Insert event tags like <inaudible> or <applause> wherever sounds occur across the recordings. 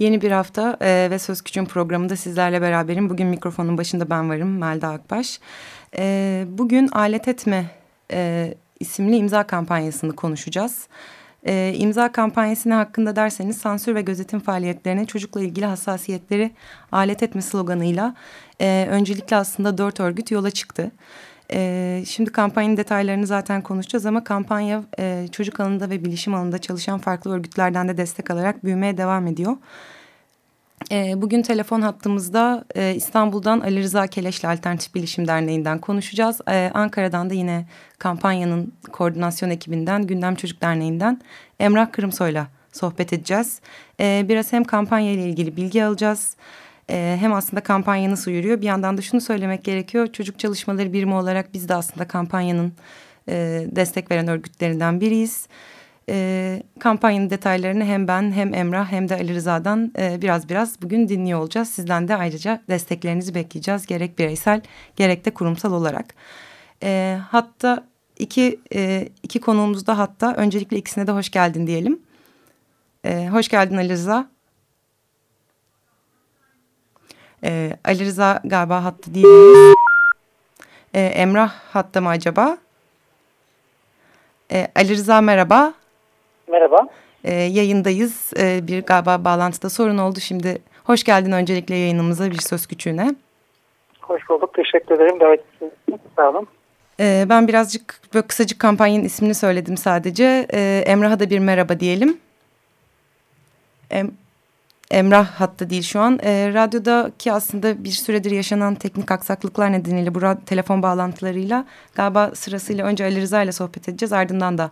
Yeni bir hafta e, ve Söz Küçüğün programında sizlerle beraberim. Bugün mikrofonun başında ben varım, Melda Akbaş. E, bugün Alet Etme e, isimli imza kampanyasını konuşacağız. E, imza kampanyası ne hakkında derseniz sansür ve gözetim faaliyetlerine çocukla ilgili hassasiyetleri alet etme sloganıyla e, öncelikle aslında dört örgüt yola çıktı. E, şimdi kampanyanın detaylarını zaten konuşacağız ama kampanya e, çocuk alanında ve bilişim alanında çalışan farklı örgütlerden de destek alarak büyümeye devam ediyor. E, bugün telefon hattımızda e, İstanbul'dan Ali Rıza Keleşli Alternatif Bilişim Derneği'nden konuşacağız. E, Ankara'dan da yine kampanyanın koordinasyon ekibinden Gündem Çocuk Derneği'nden Emrah Kırımsoy'la sohbet edeceğiz. E, biraz hem kampanya ile ilgili bilgi alacağız e, hem aslında kampanya nasıl yürüyor bir yandan da şunu söylemek gerekiyor. Çocuk çalışmaları birimi olarak biz de aslında kampanyanın e, destek veren örgütlerinden biriyiz. E, kampanyanın detaylarını hem ben hem Emrah hem de Ali Rıza'dan e, biraz biraz bugün dinliyor olacağız. Sizden de ayrıca desteklerinizi bekleyeceğiz gerek bireysel gerek de kurumsal olarak. E, hatta iki, e, iki konuğumuz da hatta öncelikle ikisine de hoş geldin diyelim. E, hoş geldin Ali Rıza. E, Ali Rıza galiba hattı değilmiş. E, Emrah hatta mı acaba? E, Ali Rıza merhaba. Merhaba. E, yayındayız. E, bir galiba bağlantıda sorun oldu. Şimdi hoş geldin öncelikle yayınımıza bir söz küçüğüne. Hoş bulduk. Teşekkür ederim. Davet Sağ olun. E, ben birazcık böyle kısacık kampanyanın ismini söyledim sadece. E, Emrah'a da bir merhaba diyelim. Em Emrah hatta değil şu an. E, radyodaki aslında bir süredir yaşanan teknik aksaklıklar nedeniyle bu telefon bağlantılarıyla galiba sırasıyla önce Ali Rıza ile sohbet edeceğiz. Ardından da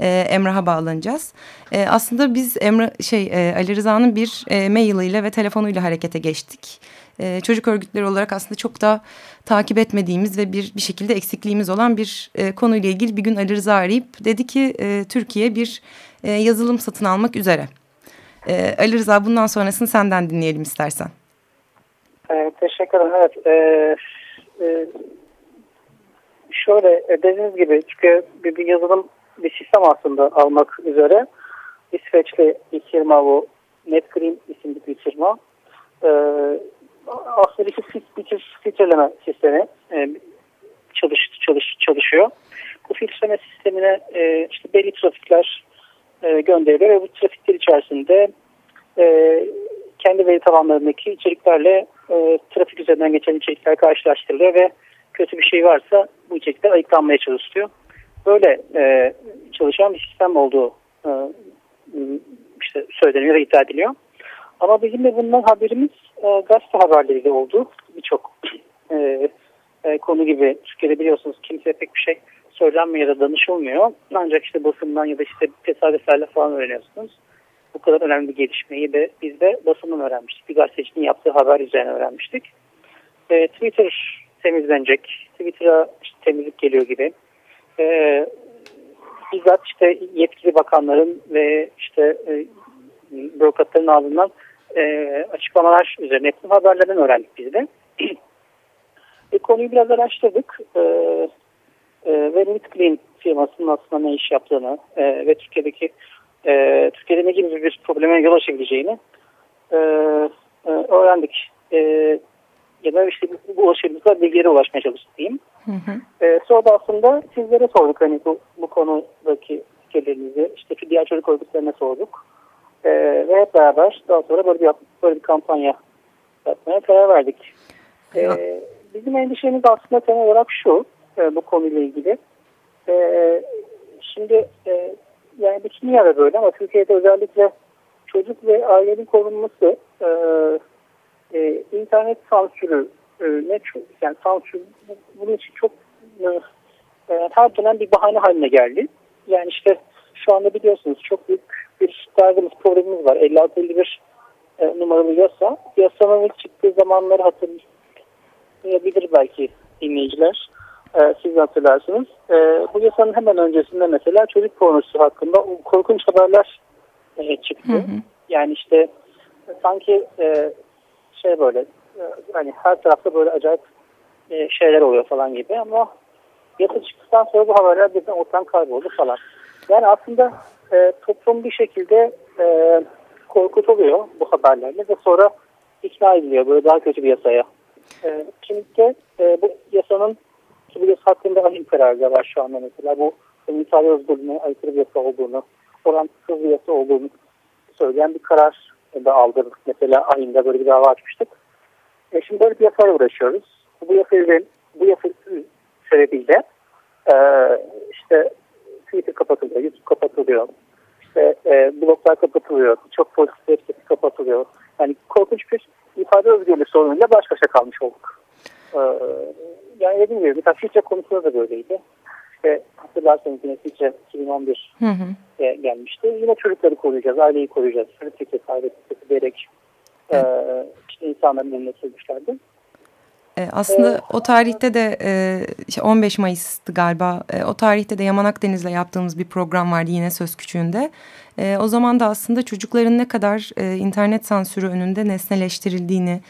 e, Emrah'a bağlanacağız. E, aslında biz Emrah şey e, Ali Rıza'nın bir e, mailiyle ve telefonuyla harekete geçtik. E, çocuk örgütleri olarak aslında çok da takip etmediğimiz ve bir bir şekilde eksikliğimiz olan bir e, konuyla ilgili bir gün Ali Rıza arayıp dedi ki e, Türkiye bir e, yazılım satın almak üzere. Ee, Ali Rıza bundan sonrasını senden dinleyelim istersen. Evet, teşekkür ederim. Evet, e, e, şöyle e, dediğiniz gibi çünkü bir, bir yazılım bir sistem aslında almak üzere İsveçli bir firma bu NetGreen isimli bir firma. E, aslında bir filtre, filtreleme sistemi e, çalış, çalış, çalışıyor. Bu filtreleme sistemine e, işte belli trafikler e, gönderiliyor ve bu trafikler içerisinde e, kendi veri tabanlarındaki içeriklerle e, trafik üzerinden geçen içerikler karşılaştırılıyor ve kötü bir şey varsa bu içerikler ayıklanmaya çalışılıyor. Böyle e, çalışan bir sistem olduğu işte söyleniyor ve iddia ediliyor. Ama bizim de bundan haberimiz e, gazete haberleriyle oldu. Birçok e, konu gibi Türkiye'de biliyorsunuz kimse pek bir şey söylenmiyor ya da danışılmıyor. Ancak işte basından ya da işte tesadüflerle falan öğreniyorsunuz. Bu kadar önemli bir gelişmeyi de biz de basından öğrenmiştik. Bir gazetecinin yaptığı haber üzerine öğrenmiştik. E, Twitter temizlenecek. Twitter'a işte temizlik geliyor gibi. E, bizzat işte yetkili bakanların ve işte e, bürokratların ağzından e, açıklamalar üzerine yapılan haberlerden öğrendik biz de. <clears throat> e, konuyu biraz araştırdık. E, e, ve Clean firmasının aslında ne iş yaptığını e, ve Türkiye'deki e, Türkiye'de ne gibi bir probleme yol açabileceğini e, e, öğrendik. E, ya da işte bu, bu ulaşımımızda bilgilere ulaşmaya çalıştık diyeyim. Hı hı. E, sonra da aslında sizlere sorduk hani bu, bu konudaki fikirlerinizi işte diğer çocuk örgütlerine sorduk. E, ve hep beraber daha sonra böyle bir, böyle bir kampanya yapmaya karar verdik. E, bizim endişemiz aslında temel olarak şu e, bu konuyla ilgili. E, şimdi e, yani bütün dünyada böyle ama Türkiye'de özellikle çocuk ve ailenin korunması e, e, internet sansürü e, ne yani sansür bunun için çok e, e, her dönem bir bahane haline geldi. Yani işte şu anda biliyorsunuz çok büyük bir derdimiz, problemimiz var. 56-51 e, numaralı yasa. Yasanın ilk çıktığı zamanları hatırlayabilir belki dinleyiciler. E, siz hatırlarsınız. E, bu yasanın hemen öncesinde mesela çocuk pornosu hakkında korkunç haberler e, çıktı. Hı hı. Yani işte sanki e, şey böyle e, hani her tarafta böyle acayip e, şeyler oluyor falan gibi ama yasa çıktıktan sonra bu haberler birden ortadan kayboldu falan. Yani aslında e, toplum bir şekilde e, korkutuluyor bu haberlerle ve sonra ikna ediliyor böyle daha kötü bir yasaya. E, de e, bu yasanın bu yasa hakkında ahim kararı var şu anda mesela bu ifade özgürlüğüne aykırı bir yasa olduğunu, orantısız bir yasa olduğunu söyleyen bir karar da aldırdık. Mesela ahimde böyle bir dava açmıştık. E, şimdi böyle bir yasayla uğraşıyoruz. Bu yasa, bu yasa sebebiyle e, işte Twitter kapatılıyor, YouTube kapatılıyor, işte e, bloglar kapatılıyor, çok politik website kapatılıyor. Yani korkunç bir ifade özgürlüğü sorunuyla baş başa kalmış olduk. E, yani dediğim gibi mesela Filtre konusunda da böyleydi. İşte hatırlarsanız yine Filtre 2011 hı hı. E, gelmişti. Yine çocukları koruyacağız, aileyi koruyacağız. Çocuk titresi, aile titresi diyerek e, işte insanların önüne sürmüşlerdi. E, aslında o tarihte de e, 15 Mayıs'tı galiba. E, o tarihte de Yaman Akdeniz'le yaptığımız bir program vardı yine Söz Küçüğü'nde. E, o zaman da aslında çocukların ne kadar e, internet sansürü önünde nesneleştirildiğini,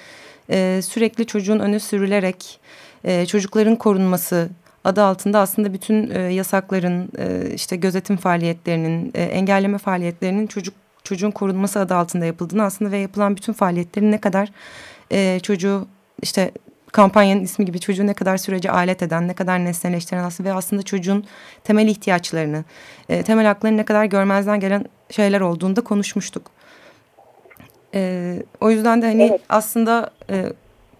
e, sürekli çocuğun önü sürülerek e, çocukların korunması adı altında aslında bütün e, yasakların, e, işte gözetim faaliyetlerinin, e, engelleme faaliyetlerinin çocuk çocuğun korunması adı altında yapıldığını aslında ve yapılan bütün faaliyetlerin ne kadar e, çocuğu işte kampanyanın ismi gibi çocuğu ne kadar sürece alet eden, ne kadar nesneleştiren aslında ve aslında çocuğun temel ihtiyaçlarını, e, temel haklarını ne kadar görmezden gelen şeyler olduğunda konuşmuştuk. E, o yüzden de hani evet. aslında e,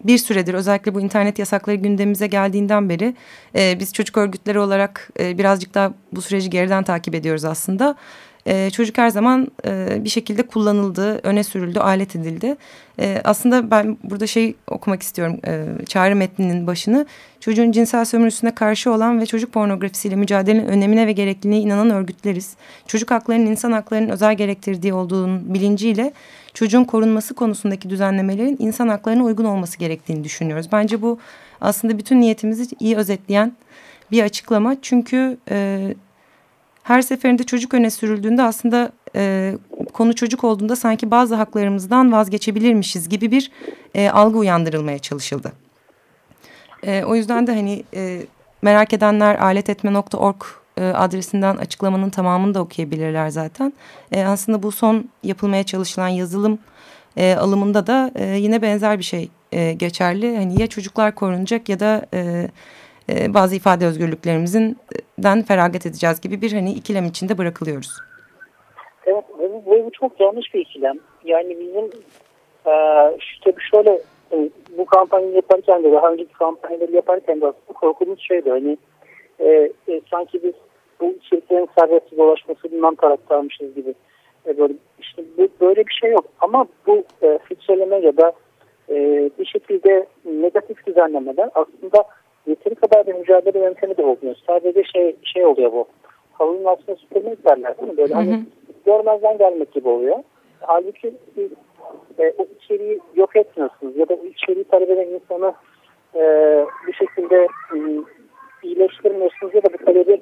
bir süredir özellikle bu internet yasakları gündemimize geldiğinden beri e, biz çocuk örgütleri olarak e, birazcık daha bu süreci geriden takip ediyoruz aslında e, çocuk her zaman e, bir şekilde kullanıldı, öne sürüldü, alet edildi. E, aslında ben burada şey okumak istiyorum e, çağrı metninin başını. Çocuğun cinsel sömürüsüne karşı olan ve çocuk pornografisiyle mücadelenin önemine ve gerekliliğine inanan örgütleriz. Çocuk haklarının insan haklarının özel gerektirdiği olduğunun bilinciyle çocuğun korunması konusundaki düzenlemelerin insan haklarına uygun olması gerektiğini düşünüyoruz. Bence bu aslında bütün niyetimizi iyi özetleyen bir açıklama. Çünkü e, her seferinde çocuk öne sürüldüğünde aslında e, konu çocuk olduğunda sanki bazı haklarımızdan vazgeçebilirmişiz gibi bir e, algı uyandırılmaya çalışıldı. E, o yüzden de hani e, merak edenler aletetme.org e, adresinden açıklamanın tamamını da okuyabilirler zaten. E, aslında bu son yapılmaya çalışılan yazılım e, alımında da e, yine benzer bir şey e, geçerli. Hani ya çocuklar korunacak ya da... E, e, bazı ifade özgürlüklerimizden feragat edeceğiz gibi bir hani ikilem içinde bırakılıyoruz. Evet bu, bu çok yanlış bir ikilem. Yani bizim e, işte şöyle e, bu kampanyayı yaparken de daha önceki kampanyaları yaparken de aslında korkumuz şeydi hani e, e, sanki biz bu içeriklerin serbest dolaşmasından taraftarmışız gibi. E, böyle işte bu, böyle bir şey yok ama bu e, filtreleme ya da e, bir şekilde negatif düzenlemeler aslında yeteri kadar bir mücadele yöntemi de olmuyor. Sadece şey şey oluyor bu. Halının altına süpürmek derler değil mi? Böyle hani hı. görmezden gelmek gibi oluyor. Halbuki siz e, o içeriği yok etmiyorsunuz ya da o içeriği talep eden insanı e, bir şekilde e, iyileştirmiyorsunuz ya da bu talebi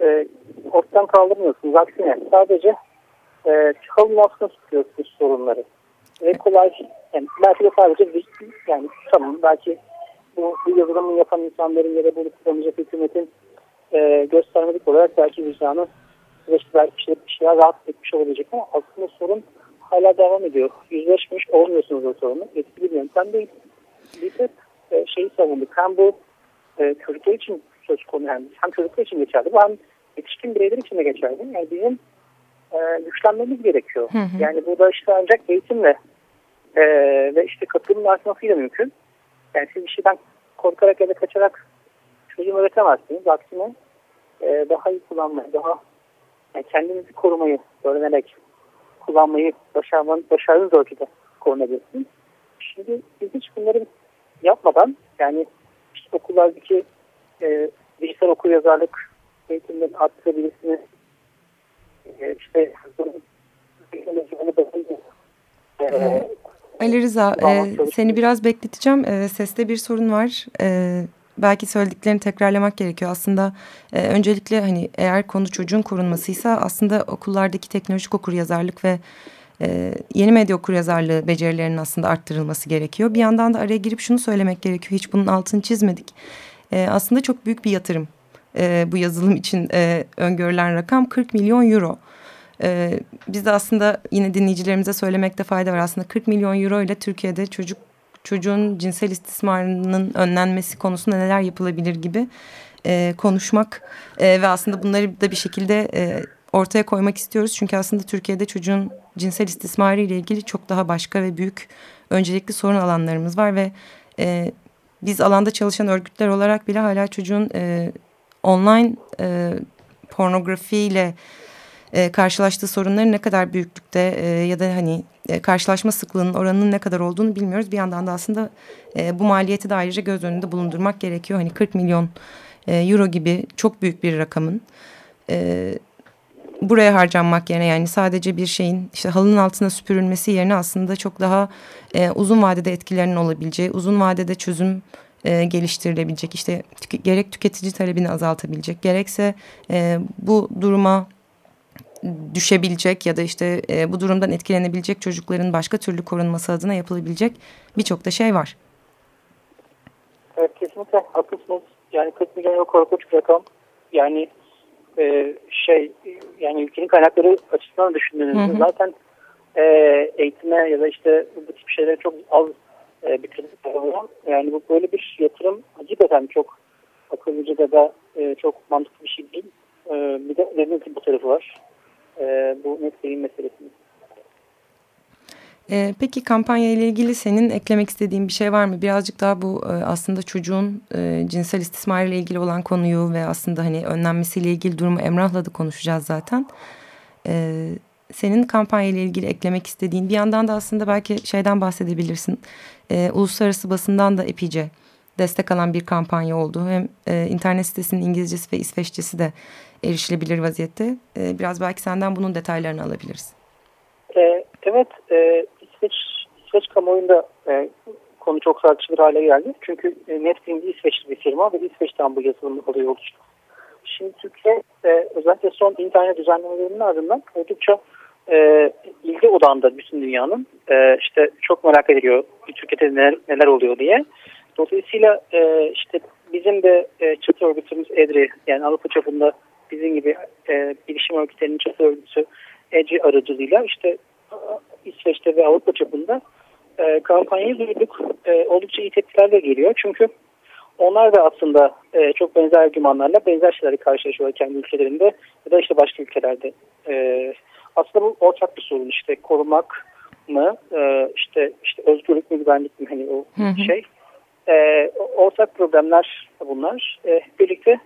e, ortadan kaldırmıyorsunuz. Aksine sadece e, halının altına tutuyorsunuz sorunları. Ve kolay yani belki de sadece bir, yani tamam belki bu, bu yazılımı yapan insanların ya da bunu kullanacak hükümetin e, göstermelik olarak belki vicdanı süreçte belki bir, şey, bir şeyler rahat etmiş olabilecek ama aslında sorun hala devam ediyor. Yüzleşmiş olmuyorsunuz o sorunu. Etkili bir yöntem değil. Biz hep e, şeyi savunduk. Hem bu e, çocuklar için söz konu hem, hem çocuklar için geçerli hem yetişkin bireyler için de geçerli. Yani bizim e, güçlenmemiz gerekiyor. Hı hı. Yani burada işte ancak eğitimle e, ve işte katılımın artmasıyla mümkün. Yani siz bir şeyden korkarak ya da kaçarak çözüm üretemezsiniz. Aksine e, daha iyi kullanmayı, daha yani kendinizi korumayı öğrenerek kullanmayı başarmanın, başardığınız ölçüde korunabilirsiniz. Şimdi biz hiç bunları yapmadan yani işte okullardaki e, dijital okur yazarlık eğitimlerini arttırabilirsiniz. E, işte E, Ali Rıza, e, seni biraz bekleteceğim. E, seste bir sorun var. E, belki söylediklerini tekrarlamak gerekiyor. Aslında e, öncelikle hani eğer konu çocuğun korunmasıysa aslında okullardaki teknolojik okuryazarlık ve e, yeni medya okuryazarlığı becerilerinin aslında arttırılması gerekiyor. Bir yandan da araya girip şunu söylemek gerekiyor. Hiç bunun altını çizmedik. E, aslında çok büyük bir yatırım. E, bu yazılım için e, öngörülen rakam 40 milyon euro. E, biz de aslında yine dinleyicilerimize söylemekte fayda var. Aslında 40 milyon euro ile Türkiye'de çocuk çocuğun cinsel istismarının önlenmesi konusunda neler yapılabilir gibi e, konuşmak e, ve aslında bunları da bir şekilde e, ortaya koymak istiyoruz. Çünkü aslında Türkiye'de çocuğun cinsel istismarı ile ilgili çok daha başka ve büyük öncelikli sorun alanlarımız var ve e, biz alanda çalışan örgütler olarak bile hala çocuğun e, online e, pornografiyle e, karşılaştığı sorunların ne kadar büyüklükte e, ya da hani e, karşılaşma sıklığının oranının ne kadar olduğunu bilmiyoruz. Bir yandan da aslında e, bu maliyeti de ayrıca göz önünde bulundurmak gerekiyor. Hani 40 milyon e, euro gibi çok büyük bir rakamın e, buraya harcanmak yerine yani sadece bir şeyin işte halının altına süpürülmesi yerine aslında çok daha e, uzun vadede etkilerinin olabileceği, uzun vadede çözüm e, geliştirilebilecek işte tüke, gerek tüketici talebini azaltabilecek gerekse e, bu duruma düşebilecek ya da işte e, bu durumdan etkilenebilecek çocukların başka türlü korunması adına yapılabilecek birçok da şey var. Evet kesinlikle haklısınız. Yani 40 milyon euro korkunç bir rakam. Yani e, şey yani ülkenin kaynakları açısından düşündüğünüzde zaten e, eğitime ya da işte bu tip şeylere çok az e, bitirdik. Yani bu böyle bir yatırım hakikaten çok akıllıca da da e, çok mantıklı bir şey değil. E, bir de dediğim gibi bu tarafı var. E, bu net beyin meselesini. Ee, peki kampanya ile ilgili senin eklemek istediğin bir şey var mı? Birazcık daha bu e, aslında çocuğun e, cinsel istismar ile ilgili olan konuyu ve aslında hani önlenmesiyle ilgili durumu Emrah'la da konuşacağız zaten. Ee, senin kampanya ile ilgili eklemek istediğin bir yandan da aslında belki şeyden bahsedebilirsin. Uluslararası basından da epeyce destek alan bir kampanya oldu. Hem e, internet sitesinin İngilizcesi ve İsveççesi de erişilebilir vaziyette. biraz belki senden bunun detaylarını alabiliriz. Evet, e, İsveç, İsveç kamuoyunda e, konu çok tartışılır hale geldi. Çünkü e, Netflix İsveçli bir firma ve İsveç'ten bu yazılım oluyor oluştu. Şimdi Türkiye e, özellikle son internet düzenlemelerinin ardından oldukça e, ilgi odağında bütün dünyanın e, işte çok merak ediliyor Türkiye'de neler, neler oluyor diye. Dolayısıyla e, işte bizim de e, çatı örgütümüz EDRI yani Avrupa çapında bizim gibi e, bilişim örgütlerinin çatı örgütü EDRI aracılığıyla işte İsveç'te ve Avrupa çapında e, kampanyayı duyduk. E, oldukça iyi tepkiler de geliyor. Çünkü onlar da aslında e, çok benzer argümanlarla benzer şeyleri karşılaşıyorlar kendi ülkelerinde ya da işte başka ülkelerde. E, aslında bu ortak bir sorun işte korumak mı e, işte işte özgürlük mü güvenlik mi hani o hı hı. şey. E, ortak problemler bunlar. E, birlikte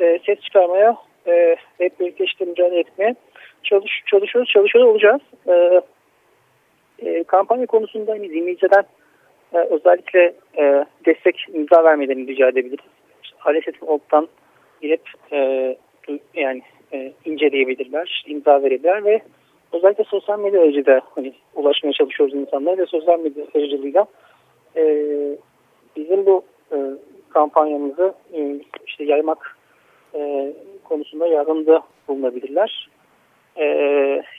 e, ses çıkarmaya e, hep birlikte işte mücadele etmeye çalış, çalışıyoruz, çalışıyor olacağız. E, e, kampanya konusunda hani dinleyiciden e, özellikle e, destek imza vermelerini rica edebiliriz. İşte, Alesetin.org'dan girip e, yani e, inceleyebilirler, imza verebilirler ve özellikle sosyal medya aracılığıyla hani, ulaşmaya çalışıyoruz insanlara ve sosyal medya aracılığıyla e, bizim bu e, kampanyamızı e, işte yaymak e, konusunda yardımda bulunabilirler. E,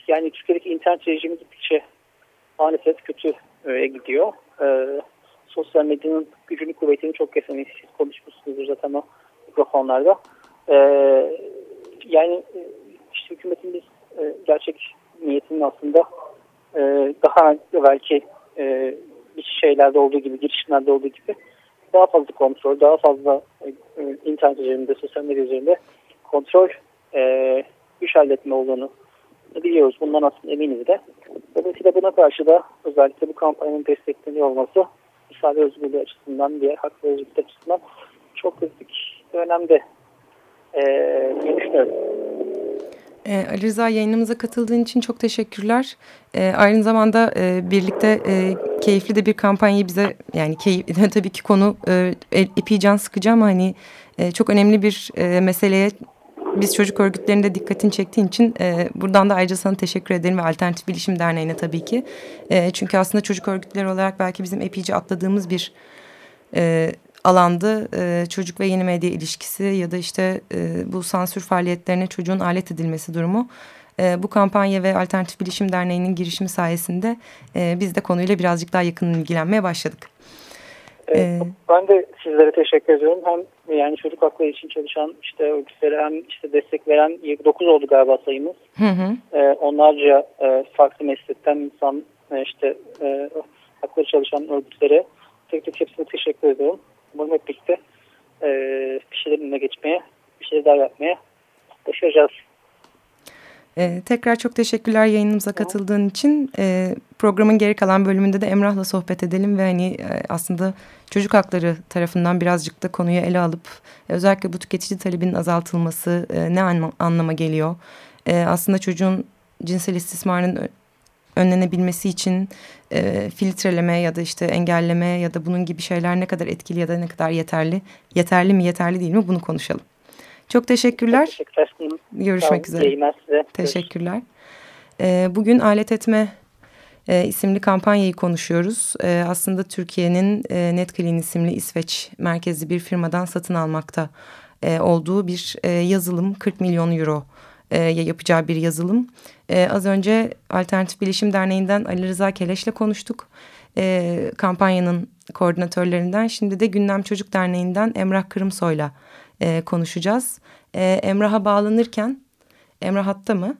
yani Türkiye'deki internet rejimi gittikçe maalesef kötü e, gidiyor. E, sosyal medyanın gücünü kuvvetini çok kesin siz konuşmuşsunuzdur zaten o mikrofonlarda. E, yani e, işte hükümetin biz e, gerçek niyetinin aslında e, daha belki e, bir şeylerde olduğu gibi, girişimlerde olduğu gibi daha fazla kontrol, daha fazla e, internet üzerinde, sosyal medya üzerinde kontrol e, güç halletme olduğunu biliyoruz. Bundan aslında eminiz de. Dolayısıyla buna karşı da özellikle bu kampanyanın destekleniyor olması ifade özgürlüğü açısından, diğer hak ve özgürlük açısından çok kritik önemli ee, diye düşünüyorum. E, Ali Rıza yayınımıza katıldığın için çok teşekkürler. E, aynı zamanda e, birlikte e, keyifli de bir kampanyayı bize yani keyif, <laughs> tabii ki konu e, epey can sıkıcı ama hani e, çok önemli bir e, meseleye biz çocuk örgütlerinde dikkatini çektiğin için e, buradan da ayrıca sana teşekkür ederim ve Alternatif Bilişim Derneği'ne tabii ki. E, çünkü aslında çocuk örgütleri olarak belki bizim epeyce atladığımız bir e, alandı. E, çocuk ve yeni medya ilişkisi ya da işte e, bu sansür faaliyetlerine çocuğun alet edilmesi durumu. E, bu kampanya ve Alternatif Bilişim Derneği'nin girişimi sayesinde e, biz de konuyla birazcık daha yakın ilgilenmeye başladık. Ee, ben de sizlere teşekkür ediyorum. Hem yani çocuk hakları için çalışan işte örgütlere hem işte destek veren 9 oldu galiba sayımız. Hı hı. Ee, onlarca e, farklı meslekten insan e, işte e, hakları çalışan örgütlere tek tek hepsine teşekkür ediyorum. Umarım hep birlikte e, bir şeylerin önüne geçmeye, bir şeyler daha yapmaya başaracağız. Ee, tekrar çok teşekkürler yayınımıza katıldığın için. Ee, programın geri kalan bölümünde de Emrah'la sohbet edelim ve hani e, aslında çocuk hakları tarafından birazcık da konuyu ele alıp özellikle bu tüketici talebinin azaltılması e, ne anma, anlama geliyor? E, aslında çocuğun cinsel istismarının önlenebilmesi için e, filtreleme ya da işte engelleme ya da bunun gibi şeyler ne kadar etkili ya da ne kadar yeterli? Yeterli mi yeterli değil mi bunu konuşalım. Çok teşekkürler. Teşekkürler. Görüşmek üzere. size. Teşekkürler. Ee, bugün alet etme e, isimli kampanyayı konuşuyoruz. E, aslında Türkiye'nin e, NetClean isimli İsveç merkezli bir firmadan satın almakta e, olduğu bir e, yazılım 40 milyon euro e, yapacağı bir yazılım. E, az önce Alternatif Bilişim Derneği'nden Ali Rıza Keleş'le konuştuk. E, kampanyanın koordinatörlerinden. Şimdi de Gündem Çocuk Derneği'nden Emrah Kırımsoy'la e, konuşacağız. E, Emrah'a bağlanırken, Emrah hatta mı?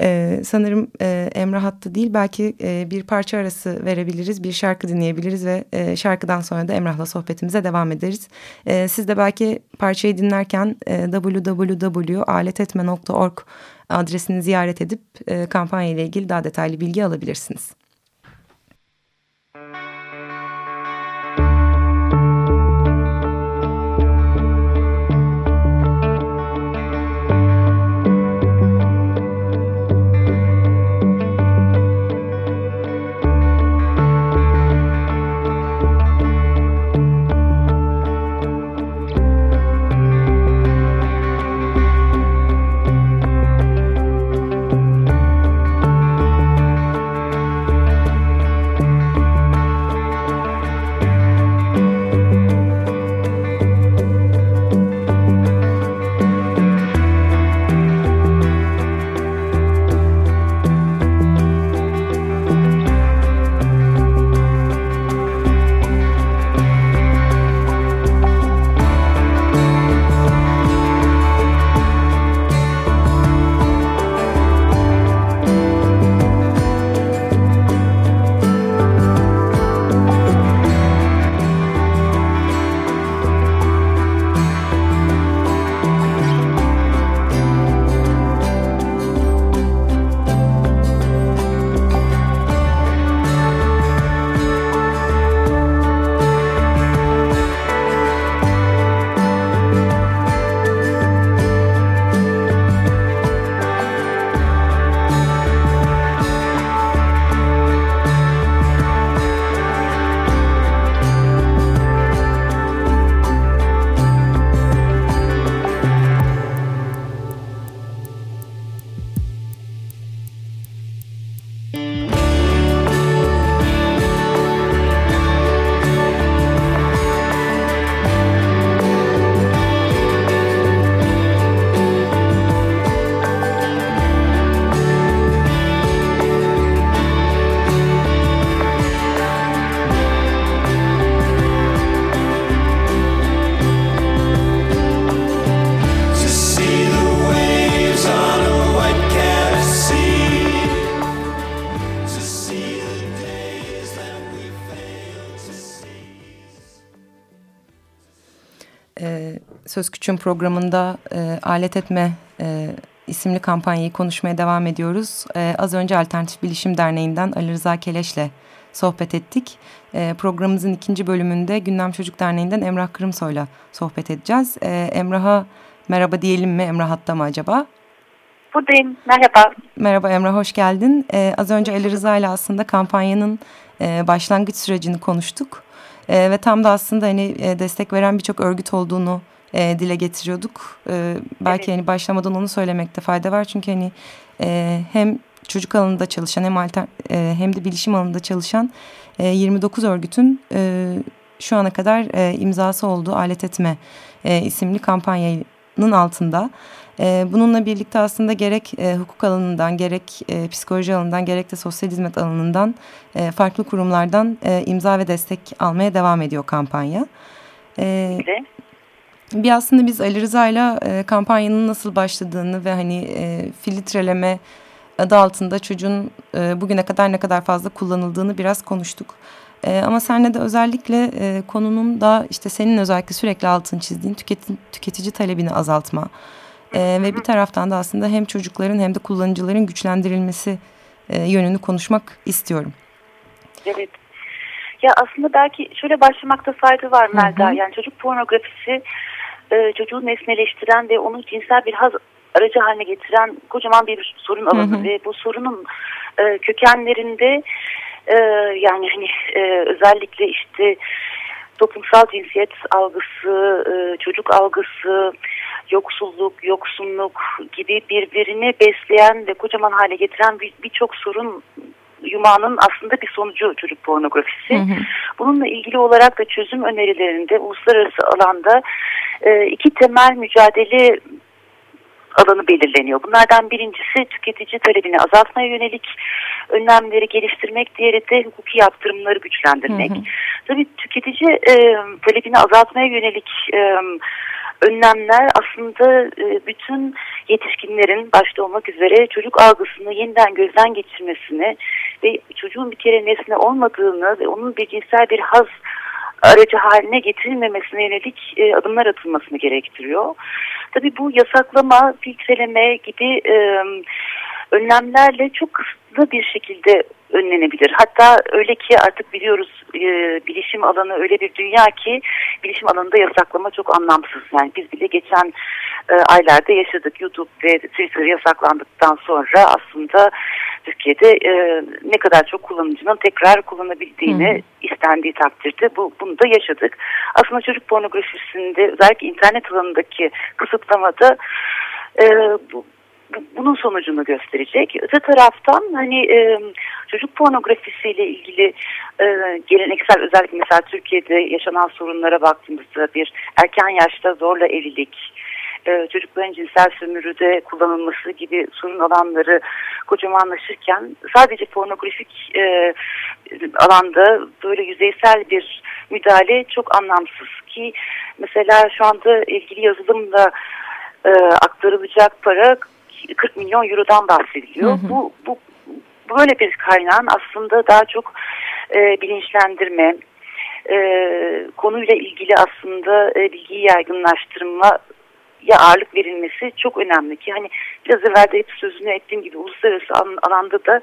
Ee, sanırım e, Emrah hattı değil belki e, bir parça arası verebiliriz bir şarkı dinleyebiliriz ve e, şarkıdan sonra da Emrah'la sohbetimize devam ederiz. E, siz de belki parçayı dinlerken e, www.aletetme.org adresini ziyaret edip e, kampanya ile ilgili daha detaylı bilgi alabilirsiniz. Söz Küçüğün programında e, alet etme e, isimli kampanyayı konuşmaya devam ediyoruz. E, az önce Alternatif Bilişim Derneği'nden Ali Rıza Keleş'le sohbet ettik. E, programımızın ikinci bölümünde Gündem Çocuk Derneği'nden Emrah Kırımsoy'la sohbet edeceğiz. E, Emrah'a merhaba diyelim mi? Emrah hatta mı acaba? Buradayım. Merhaba. Merhaba Emrah, hoş geldin. E, az önce Ali Rıza ile aslında kampanyanın e, başlangıç sürecini konuştuk. E, ve tam da aslında hani e, destek veren birçok örgüt olduğunu e, dile getiriyorduk. E, belki evet. hani başlamadan onu söylemekte fayda var. Çünkü hani e, hem çocuk alanında çalışan hem alter, e, hem de bilişim alanında çalışan e, 29 örgütün e, şu ana kadar e, imzası olduğu alet etme e, isimli kampanyanın altında. E, bununla birlikte aslında gerek e, hukuk alanından gerek e, psikoloji alanından gerek de sosyal hizmet alanından e, farklı kurumlardan e, imza ve destek almaya devam ediyor kampanya. E, bir aslında biz Ali Rıza'yla e, kampanyanın nasıl başladığını ve hani e, filtreleme adı altında çocuğun e, bugüne kadar ne kadar fazla kullanıldığını biraz konuştuk. E, ama senle de özellikle e, konunun da işte senin özellikle sürekli altını çizdiğin tüketici, tüketici talebini azaltma. E, ve bir taraftan da aslında hem çocukların hem de kullanıcıların güçlendirilmesi e, yönünü konuşmak istiyorum. Evet. Ya aslında belki şöyle başlamakta fayda var Melda. Hı hı. Yani çocuk pornografisi e, çocuğu nesneleştiren ve onu cinsel bir haz aracı haline getiren kocaman bir sorun alanı hı hı. ve bu sorunun e, kökenlerinde e, yani hani e, özellikle işte toplumsal cinsiyet algısı, e, çocuk algısı, yoksulluk, yoksunluk gibi birbirini besleyen ve kocaman hale getiren birçok bir sorun yumağının aslında bir sonucu çocuk pornografisi. Hı hı. Bununla ilgili olarak da çözüm önerilerinde uluslararası alanda e, iki temel mücadele alanı belirleniyor. Bunlardan birincisi tüketici talebini azaltmaya yönelik önlemleri geliştirmek, diğeri de hukuki yaptırımları güçlendirmek. Hı hı. Tabii tüketici e, talebini azaltmaya yönelik e, önlemler aslında e, bütün yetişkinlerin başta olmak üzere çocuk algısını yeniden gözden geçirmesini ve çocuğun bir kere nesne olmadığını ve onun bir cinsel bir haz aracı haline getirilmemesine yönelik e, adımlar atılmasını gerektiriyor. Tabii bu yasaklama, filtreleme gibi e, önlemlerle çok kısıtlı bir şekilde önlenebilir. Hatta öyle ki artık biliyoruz e, bilişim alanı öyle bir dünya ki bilişim alanında yasaklama çok anlamsız. Yani biz bile geçen e, aylarda yaşadık. YouTube ve Twitter yasaklandıktan sonra aslında Türkiye'de e, ne kadar çok kullanıcının tekrar kullanabildiğini hmm. istendiği takdirde bu, bunu da yaşadık. Aslında çocuk pornografisinde özellikle internet alanındaki kısıtlamada e, bu, bunun sonucunu gösterecek. Öte taraftan hani e, çocuk pornografisiyle ilgili e, geleneksel özellikle mesela Türkiye'de yaşanan sorunlara baktığımızda bir erken yaşta zorla evlilik, e, çocukların cinsel sömürüde kullanılması gibi sorun alanları kocamanlaşırken sadece pornografik e, alanda böyle yüzeysel bir müdahale çok anlamsız ki mesela şu anda ilgili yazılımla e, aktarılacak para 40 milyon eurodan bahsediliyor. Hı hı. Bu, bu böyle bir kaynağın aslında daha çok e, bilinçlendirme, e, konuyla ilgili aslında e, bilgiyi yaygınlaştırma ya ağırlık verilmesi çok önemli ki hani biraz evvel de hep sözünü ettiğim gibi uluslararası alanda da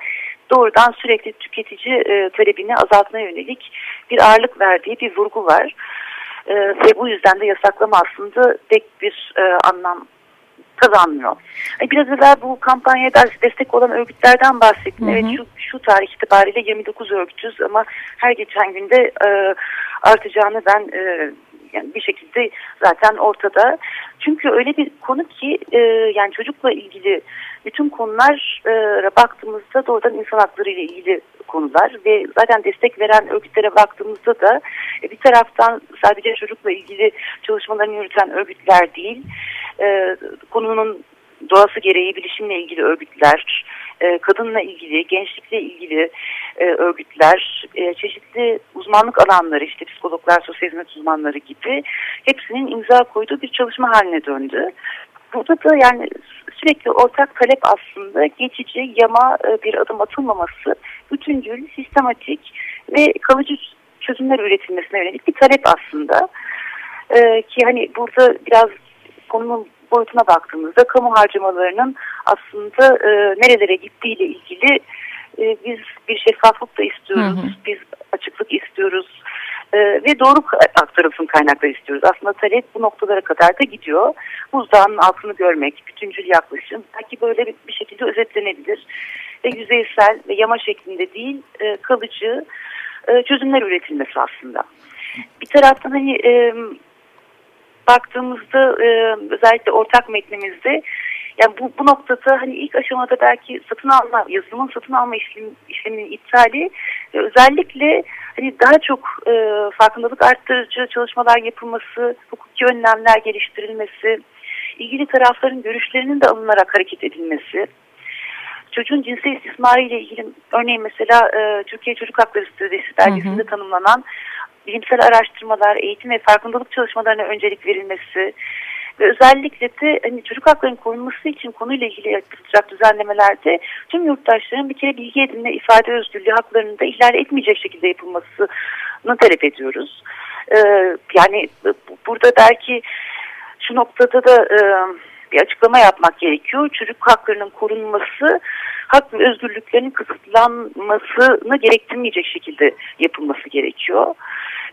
doğrudan sürekli tüketici e, talebini azaltmaya yönelik bir ağırlık verdiği bir vurgu var. E, ve bu yüzden de yasaklama aslında pek bir e, anlam kazanmıyor. Biraz evvel bu kampanyaya destek olan örgütlerden bahsettim. Hı hı. Evet şu, şu tarih itibariyle 29 örgütüz ama her geçen günde e, artacağını ben e, yani bir şekilde zaten ortada. Çünkü öyle bir konu ki e, yani çocukla ilgili bütün konulara baktığımızda doğrudan insan hakları ile ilgili konular ve zaten destek veren örgütlere baktığımızda da e, bir taraftan sadece çocukla ilgili çalışmalarını yürüten örgütler değil, e, konunun doğası gereği bilişimle ilgili örgütler, e, kadınla ilgili, gençlikle ilgili e, örgütler, e, çeşitli uzmanlık alanları işte psikologlar, sosyal hizmet uzmanları gibi hepsinin imza koyduğu bir çalışma haline döndü. Burada da yani sürekli ortak talep aslında geçici, yama e, bir adım atılmaması, bütüncül, sistematik ve kalıcı çözümler üretilmesine yönelik bir talep aslında. Ee, ki hani burada biraz konunun boyutuna baktığımızda kamu harcamalarının aslında e, nerelere gittiğiyle ilgili e, biz bir şeffaflık da istiyoruz, hı hı. biz açıklık istiyoruz e, ve doğru aktarılsın kaynaklar istiyoruz. Aslında talep bu noktalara kadar da gidiyor. Buzdağının altını görmek, bütüncül yaklaşım belki böyle bir, bir şekilde özetlenebilir. Ve yüzeysel ve yama şeklinde değil e, kalıcı e, çözümler üretilmesi aslında. Bir taraftan hani e, baktığımızda e, özellikle ortak metnimizde yani bu, bu noktada hani ilk aşamada belki satın alma, yazılımın satın alma işlem, işleminin iptali e, özellikle hani daha çok e, farkındalık arttırıcı çalışmalar yapılması, hukuki önlemler geliştirilmesi, ilgili tarafların görüşlerinin de alınarak hareket edilmesi, çocuğun cinsel istismarı ile ilgili örneğin mesela e, Türkiye Çocuk Hakları Stratejisi hı hı. tanımlanan bilimsel araştırmalar, eğitim ve farkındalık çalışmalarına öncelik verilmesi ve özellikle de hani çocuk haklarının korunması için konuyla ilgili yapılacak düzenlemelerde tüm yurttaşların bir kere bilgi edinme, ifade özgürlüğü haklarını da ihlal etmeyecek şekilde yapılmasını talep ediyoruz. Ee, yani burada belki şu noktada da e, bir açıklama yapmak gerekiyor. Çocuk haklarının korunması hak ve özgürlüklerinin kısıtlanmasını gerektirmeyecek şekilde yapılması gerekiyor.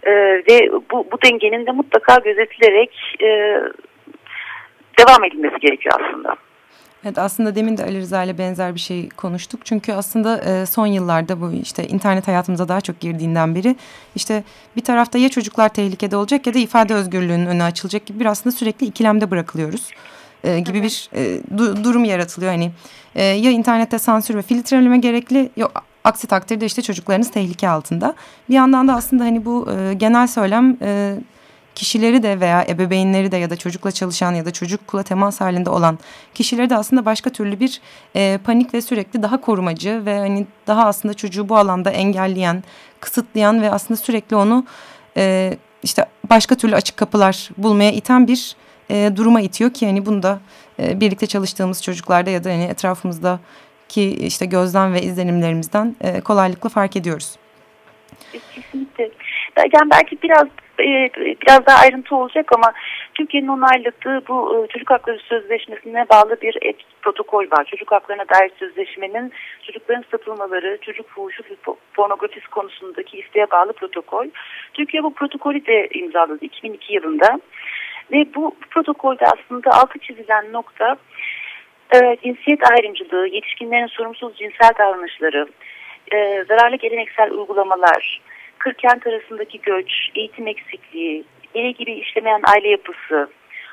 E, ve bu, bu dengenin de mutlaka gözetilerek e, devam edilmesi gerekiyor aslında. Evet aslında demin de Ali Rıza ile benzer bir şey konuştuk. Çünkü aslında e, son yıllarda bu işte internet hayatımıza daha çok girdiğinden beri işte bir tarafta ya çocuklar tehlikede olacak ya da ifade özgürlüğünün önü açılacak gibi bir aslında sürekli ikilemde bırakılıyoruz. E, gibi evet. bir e, du durum yaratılıyor. Hani e, ya internette sansür ve filtreleme gerekli yok aksi takdirde işte çocuklarınız tehlike altında. Bir yandan da aslında hani bu e, genel söylem e, kişileri de veya ebeveynleri de ya da çocukla çalışan ya da çocukla temas halinde olan kişileri de aslında başka türlü bir e, panik ve sürekli daha korumacı ve hani daha aslında çocuğu bu alanda engelleyen, kısıtlayan ve aslında sürekli onu e, işte başka türlü açık kapılar bulmaya iten bir e, duruma itiyor ki hani bunu da e, birlikte çalıştığımız çocuklarda ya da hani etrafımızda ki işte gözlem ve izlenimlerimizden e, kolaylıkla fark ediyoruz. Kesinlikle. Yani belki biraz e, biraz daha ayrıntı olacak ama Türkiye'nin onayladığı bu e, Çocuk Hakları Sözleşmesi'ne bağlı bir et protokol var. Çocuk Haklarına dair sözleşmenin çocukların satılmaları, çocuk fuhuşu ve pornografisi konusundaki isteğe bağlı protokol. Türkiye bu protokolü de imzaladı 2002 yılında. Ve bu protokolde aslında altı çizilen nokta e, cinsiyet ayrımcılığı, yetişkinlerin sorumsuz cinsel davranışları, e, zararlı geleneksel uygulamalar, kırkent arasındaki göç, eğitim eksikliği, yine gibi işlemeyen aile yapısı,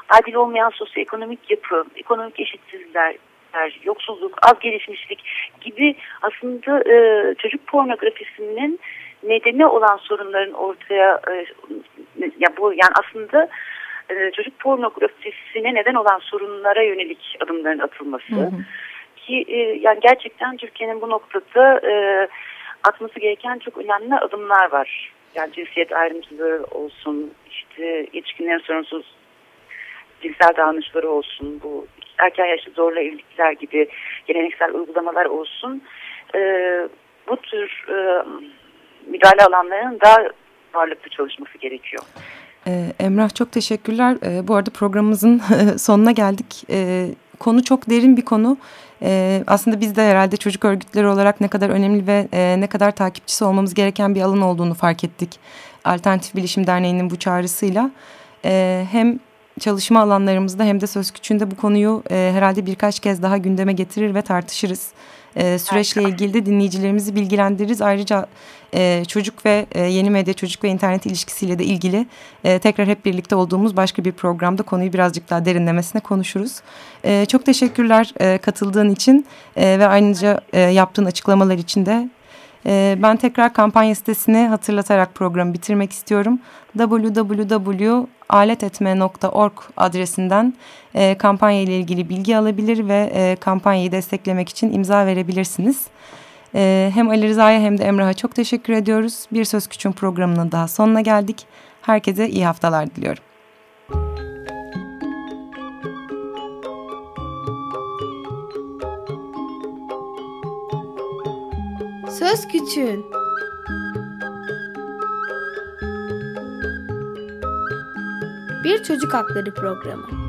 adil olmayan sosyoekonomik yapı, ekonomik eşitsizlikler, yoksulluk, az gelişmişlik gibi aslında e, çocuk pornografisinin nedeni olan sorunların ortaya e, ya bu yani aslında e, çocuk pornografisine neden olan sorunlara yönelik adımların atılması hı hı. ki e, yani gerçekten Türkiye'nin bu noktada e, atması gereken çok önemli adımlar var. Yani cinsiyet ayrımcılığı olsun, işte yetişkinlerin sorunsuz cinsel davranışları olsun, bu erken yaşta zorla evlilikler gibi geleneksel uygulamalar olsun. E, bu tür e, müdahale alanlarının daha varlıklı çalışması gerekiyor. Ee, Emrah çok teşekkürler. Ee, bu arada programımızın <laughs> sonuna geldik. Ee, konu çok derin bir konu. Aslında biz de herhalde çocuk örgütleri olarak ne kadar önemli ve e, ne kadar takipçisi olmamız gereken bir alan olduğunu fark ettik. Alternatif Bilişim Derneği'nin bu çağrısıyla. Hem çalışma alanlarımızda hem de Söz Küçüğü'nde bu konuyu e, herhalde birkaç kez daha gündeme getirir ve tartışırız süreçle ilgili de dinleyicilerimizi bilgilendiririz. Ayrıca e, çocuk ve e, yeni medya, çocuk ve internet ilişkisiyle de ilgili e, tekrar hep birlikte olduğumuz başka bir programda konuyu birazcık daha derinlemesine konuşuruz. E, çok teşekkürler e, katıldığın için e, ve ayrıca e, yaptığın açıklamalar için de ee, ben tekrar kampanya sitesini hatırlatarak programı bitirmek istiyorum. www.aletetme.org adresinden e, kampanya ile ilgili bilgi alabilir ve e, kampanyayı desteklemek için imza verebilirsiniz. E, hem Ali Rıza'ya hem de Emrah'a çok teşekkür ediyoruz. Bir Söz Küçüğün programının daha sonuna geldik. Herkese iyi haftalar diliyorum. Söz Küçüğün Bir Çocuk Hakları Programı